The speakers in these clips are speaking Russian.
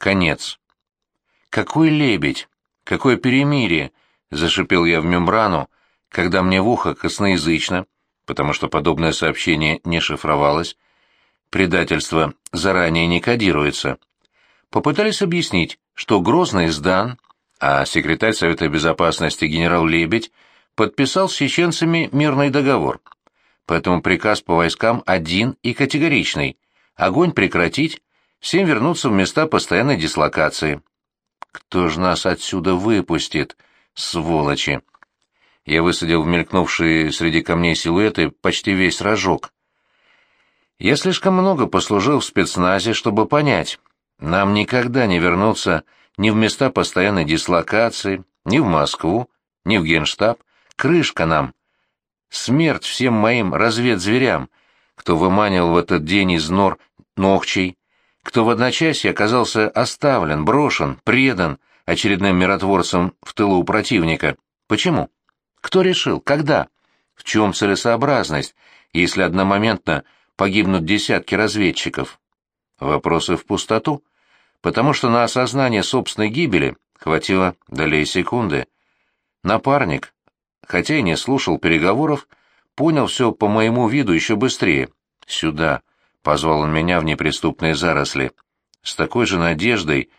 конец. «Какой лебедь! Какое перемирие!» — зашипел я в мембрану, когда мне в ухо косноязычно, потому что подобное сообщение не шифровалось, предательство заранее не кодируется, попытались объяснить, что Грозный сдан, а секретарь Совета Безопасности генерал Лебедь подписал с чеченцами мирный договор. Поэтому приказ по войскам один и категоричный — огонь прекратить, всем вернуться в места постоянной дислокации. Кто ж нас отсюда выпустит, сволочи? Я высадил в мелькнувшие среди камней силуэты почти весь рожок. Я слишком много послужил в спецназе, чтобы понять, нам никогда не вернуться ни в места постоянной дислокации, ни в Москву, ни в Генштаб. Крышка нам. Смерть всем моим разведзверям, кто выманил в этот день из нор ногчей, кто в одночасье оказался оставлен, брошен, предан очередным миротворцем в тылу у противника. Почему? Кто решил? Когда? В чем целесообразность, если одномоментно погибнут десятки разведчиков? Вопросы в пустоту, потому что на осознание собственной гибели хватило долей секунды. Напарник, хотя и не слушал переговоров, понял все по моему виду еще быстрее. «Сюда», — позвал он меня в неприступные заросли. С такой же надеждой,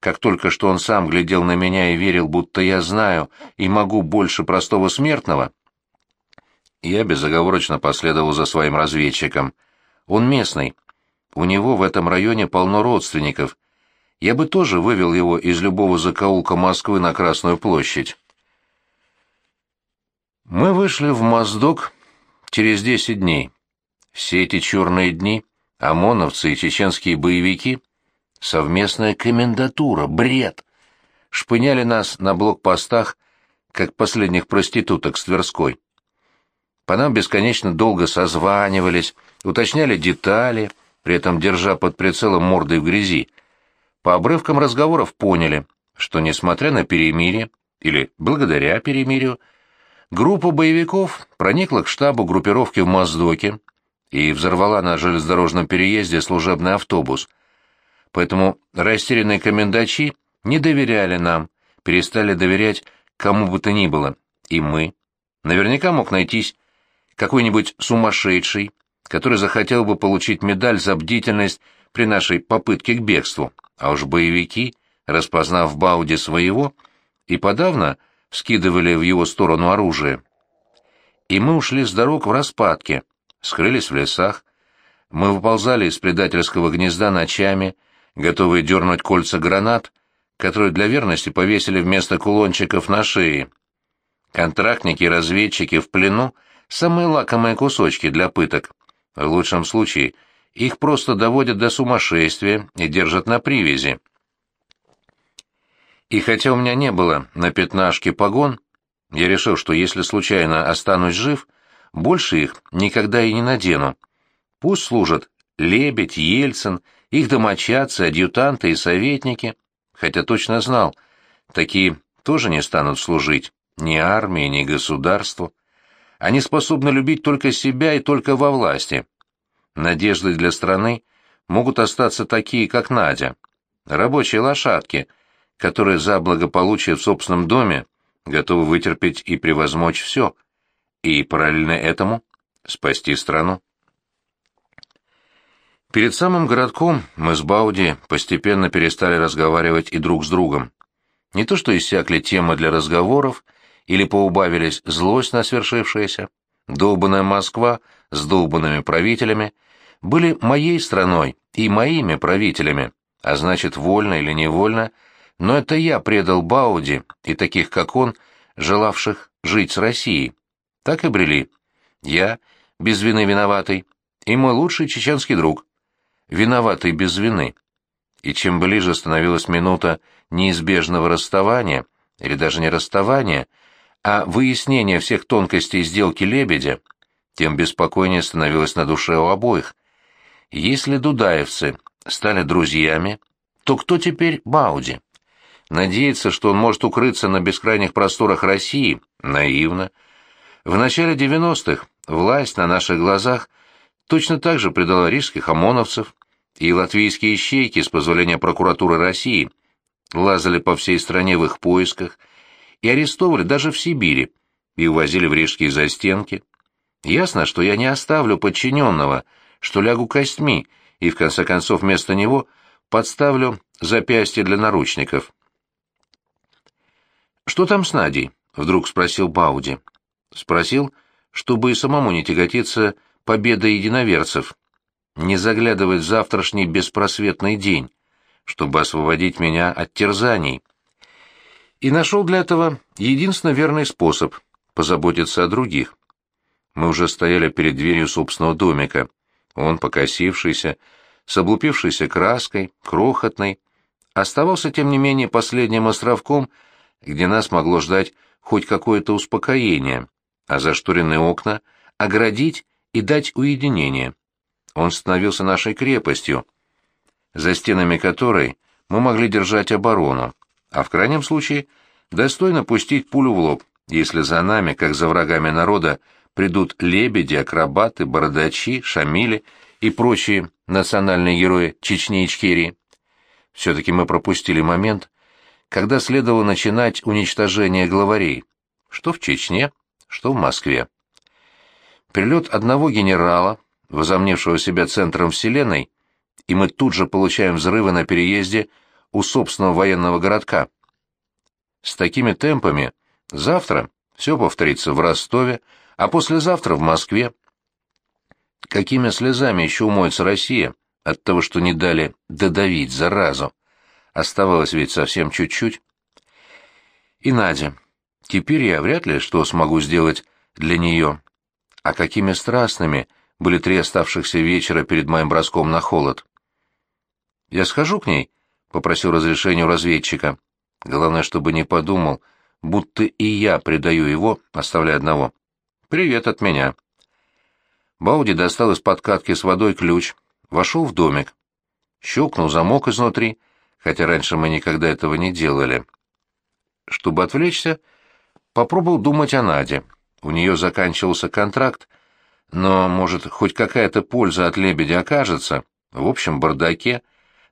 как только что он сам глядел на меня и верил, будто я знаю и могу больше простого смертного, я безоговорочно последовал за своим разведчиком. Он местный. У него в этом районе полно родственников. Я бы тоже вывел его из любого закоулка Москвы на Красную площадь. Мы вышли в Моздок через десять дней. Все эти черные дни ОМОНовцы и чеченские боевики — совместная комендатура, бред. Шпыняли нас на блокпостах, как последних проституток с Тверской. По нам бесконечно долго созванивались, уточняли детали, при этом держа под прицелом мордой в грязи. По обрывкам разговоров поняли, что, несмотря на перемирие, или благодаря перемирию, Группа боевиков проникла к штабу группировки в Моздоке и взорвала на железнодорожном переезде служебный автобус. Поэтому растерянные комендачи не доверяли нам, перестали доверять кому бы то ни было, и мы. Наверняка мог найтись какой-нибудь сумасшедший, который захотел бы получить медаль за бдительность при нашей попытке к бегству, а уж боевики, распознав в Бауде своего, и подавно — скидывали в его сторону оружие. И мы ушли с дорог в распадке, скрылись в лесах. Мы выползали из предательского гнезда ночами, готовые дернуть кольца гранат, которые для верности повесили вместо кулончиков на шее. Контрактники и разведчики в плену — самые лакомые кусочки для пыток. В лучшем случае их просто доводят до сумасшествия и держат на привязи. И хотя у меня не было на пятнашке погон, я решил, что если случайно останусь жив, больше их никогда и не надену. Пусть служат Лебедь, Ельцин, их домочадцы, адъютанты и советники, хотя точно знал, такие тоже не станут служить ни армии, ни государству. Они способны любить только себя и только во власти. Надежды для страны могут остаться такие, как Надя. Рабочие лошадки — которые за благополучие в собственном доме готовы вытерпеть и превозмочь все, и параллельно этому спасти страну. Перед самым городком мы с Бауди постепенно перестали разговаривать и друг с другом. Не то что иссякли темы для разговоров или поубавились злость на свершившееся, долбанная Москва с долбанными правителями были моей страной и моими правителями, а значит, вольно или невольно – но это я предал Бауди и таких, как он, желавших жить с Россией. Так и брели. Я, без вины виноватый, и мой лучший чеченский друг. Виноватый без вины. И чем ближе становилась минута неизбежного расставания, или даже не расставания, а выяснения всех тонкостей сделки лебедя, тем беспокойнее становилось на душе у обоих. Если дудаевцы стали друзьями, то кто теперь Бауди? Надеяться, что он может укрыться на бескрайних просторах России, наивно. В начале 90-х власть на наших глазах точно так же предала рижских ОМОНовцев, и латвийские ищейки, с позволения прокуратуры России, лазали по всей стране в их поисках и арестовывали даже в Сибири и увозили в рижские застенки. Ясно, что я не оставлю подчиненного, что лягу костьми и, в конце концов, вместо него подставлю запястье для наручников. «Что там с Надей?» — вдруг спросил Бауди. Спросил, чтобы и самому не тяготиться победой единоверцев, не заглядывать в завтрашний беспросветный день, чтобы освободить меня от терзаний. И нашел для этого единственно верный способ — позаботиться о других. Мы уже стояли перед дверью собственного домика. Он, покосившийся, с облупившейся краской, крохотный, оставался, тем не менее, последним островком, где нас могло ждать хоть какое-то успокоение, а зашторенные окна оградить и дать уединение. Он становился нашей крепостью, за стенами которой мы могли держать оборону, а в крайнем случае достойно пустить пулю в лоб, если за нами, как за врагами народа, придут лебеди, акробаты, бородачи, шамили и прочие национальные герои Чечни и Ичкерии. Все-таки мы пропустили момент, когда следовало начинать уничтожение главарей, что в Чечне, что в Москве. Прилет одного генерала, возомневшего себя центром вселенной, и мы тут же получаем взрывы на переезде у собственного военного городка. С такими темпами завтра все повторится в Ростове, а послезавтра в Москве. Какими слезами еще умоется Россия от того, что не дали додавить заразу? Оставалось ведь совсем чуть-чуть. И Надя. Теперь я вряд ли что смогу сделать для нее. А какими страстными были три оставшихся вечера перед моим броском на холод. «Я схожу к ней?» — попросил разрешения у разведчика. Главное, чтобы не подумал, будто и я предаю его, оставляя одного. «Привет от меня». Бауди достал из подкатки с водой ключ, вошел в домик. Щелкнул замок изнутри, хотя раньше мы никогда этого не делали. Чтобы отвлечься, попробовал думать о Наде. У нее заканчивался контракт, но, может, хоть какая-то польза от лебедя окажется, в общем бардаке,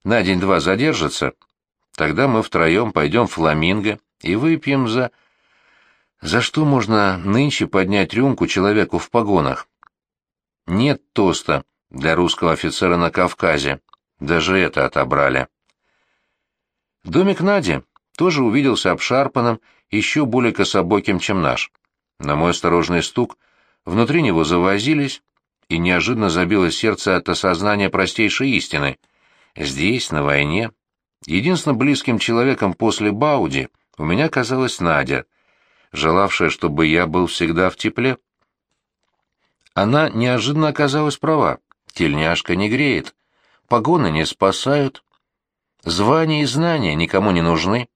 на день-два задержится, тогда мы втроем пойдем в фламинго и выпьем за... За что можно нынче поднять рюмку человеку в погонах? Нет тоста для русского офицера на Кавказе. Даже это отобрали. Домик Нади тоже увиделся обшарпанным, еще более кособоким, чем наш. На мой осторожный стук внутри него завозились, и неожиданно забилось сердце от осознания простейшей истины. Здесь, на войне, единственным близким человеком после Бауди у меня казалась Надя, желавшая, чтобы я был всегда в тепле. Она неожиданно оказалась права. Тельняшка не греет. Погоны не спасают. Звания и знания никому не нужны.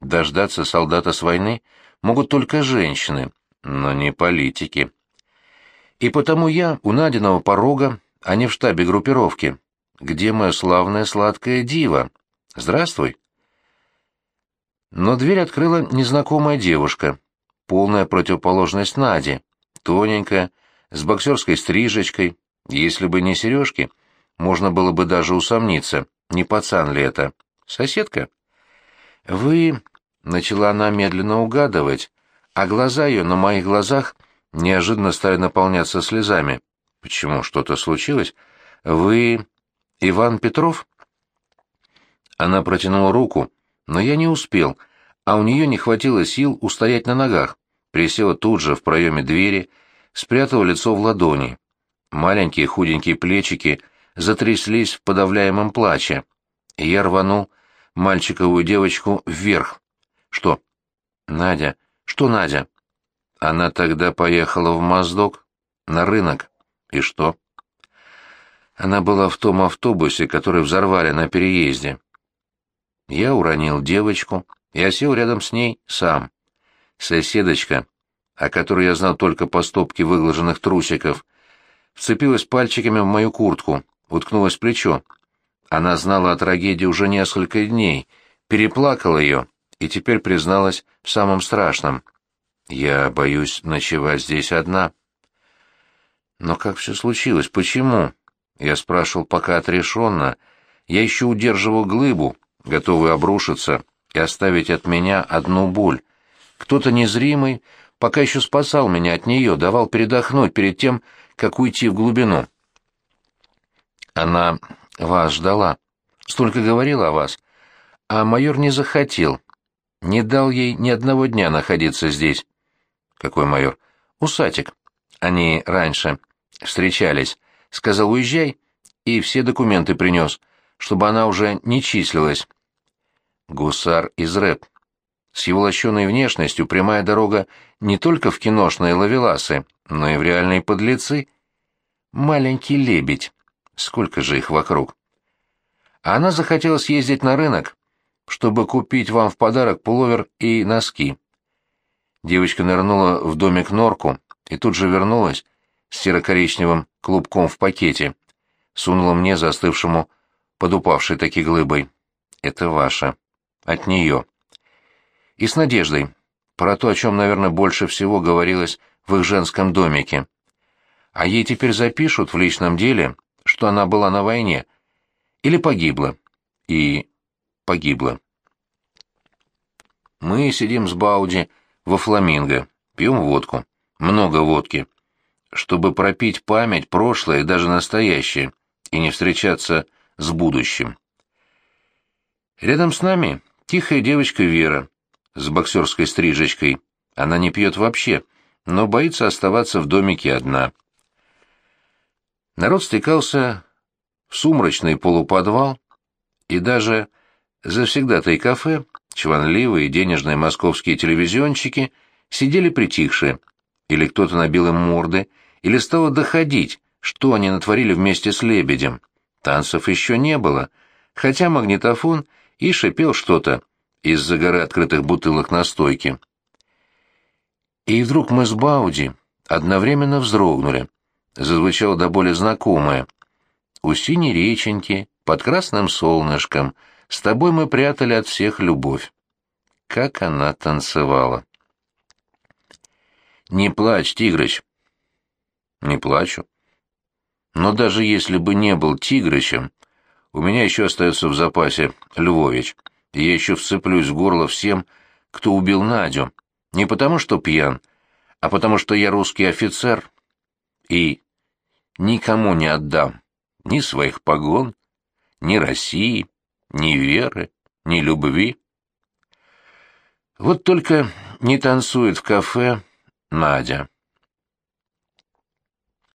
Дождаться солдата с войны могут только женщины, но не политики. И потому я у Надиного порога, а не в штабе группировки. Где моя славная сладкая дива? Здравствуй. Но дверь открыла незнакомая девушка, полная противоположность Наде, тоненькая, с боксерской стрижечкой. Если бы не сережки, можно было бы даже усомниться, не пацан ли это. Соседка? Вы... Начала она медленно угадывать, а глаза ее на моих глазах неожиданно стали наполняться слезами. Почему? Что-то случилось? Вы... Иван Петров? Она протянула руку, но я не успел, а у нее не хватило сил устоять на ногах. Присела тут же в проеме двери, спрятала лицо в ладони. Маленькие худенькие плечики затряслись в подавляемом плаче. Я рванул мальчиковую девочку вверх. Что? Надя. Что Надя? Она тогда поехала в Моздок, на рынок. И что? Она была в том автобусе, который взорвали на переезде. Я уронил девочку, я сел рядом с ней сам. Соседочка, о которой я знал только по стопке выглаженных трусиков, вцепилась пальчиками в мою куртку, уткнулась в плечо. Она знала о трагедии уже несколько дней, переплакала ее и теперь призналась в самом страшном. «Я боюсь ночевать здесь одна». «Но как все случилось? Почему?» Я спрашивал пока отрешенно. Я еще удерживал глыбу, готовую обрушиться и оставить от меня одну боль. Кто-то незримый пока еще спасал меня от нее, давал передохнуть перед тем, как уйти в глубину. Она вас ждала, столько говорила о вас, а майор не захотел, не дал ей ни одного дня находиться здесь. Какой майор? Усатик. Они раньше встречались. Сказал, уезжай, и все документы принес, чтобы она уже не числилась. Гусар из рэп. С его лощеной внешностью прямая дорога не только в киношные лавеласы, но и в реальные подлецы. Маленький лебедь. Сколько же их вокруг? А она захотела съездить на рынок, чтобы купить вам в подарок пуловер и носки. Девочка нырнула в домик норку и тут же вернулась с серо-коричневым клубком в пакете. Сунула мне застывшему под упавшей таки глыбой. Это ваше. От нее. И с надеждой. Про то, о чем, наверное, больше всего говорилось в их женском домике. А ей теперь запишут в личном деле, что она была на войне. Или погибла. И погибла. Мы сидим с Бауди во Фламинго, пьем водку. Много водки. Чтобы пропить память, прошлое и даже настоящее, и не встречаться с будущим. Рядом с нами тихая девочка Вера с боксерской стрижечкой. Она не пьет вообще, но боится оставаться в домике одна. Народ стекался в сумрачный полуподвал, и даже завсегдатые кафе, чванливые денежные московские телевизионщики сидели притихшие, или кто-то набил им морды, или стало доходить, что они натворили вместе с лебедем. Танцев еще не было, хотя магнитофон и шипел что-то из-за горы открытых бутылок на стойке. И вдруг мы с Бауди одновременно вздрогнули зазвучало до боли знакомое. «У синей реченьки, под красным солнышком, с тобой мы прятали от всех любовь». Как она танцевала! «Не плачь, Тигрыч!» «Не плачу. Но даже если бы не был Тигрычем, у меня еще остается в запасе Львович, я еще вцеплюсь в горло всем, кто убил Надю, не потому что пьян, а потому что я русский офицер и никому не отдам ни своих погон, ни России, ни веры, ни любви. Вот только не танцует в кафе Надя.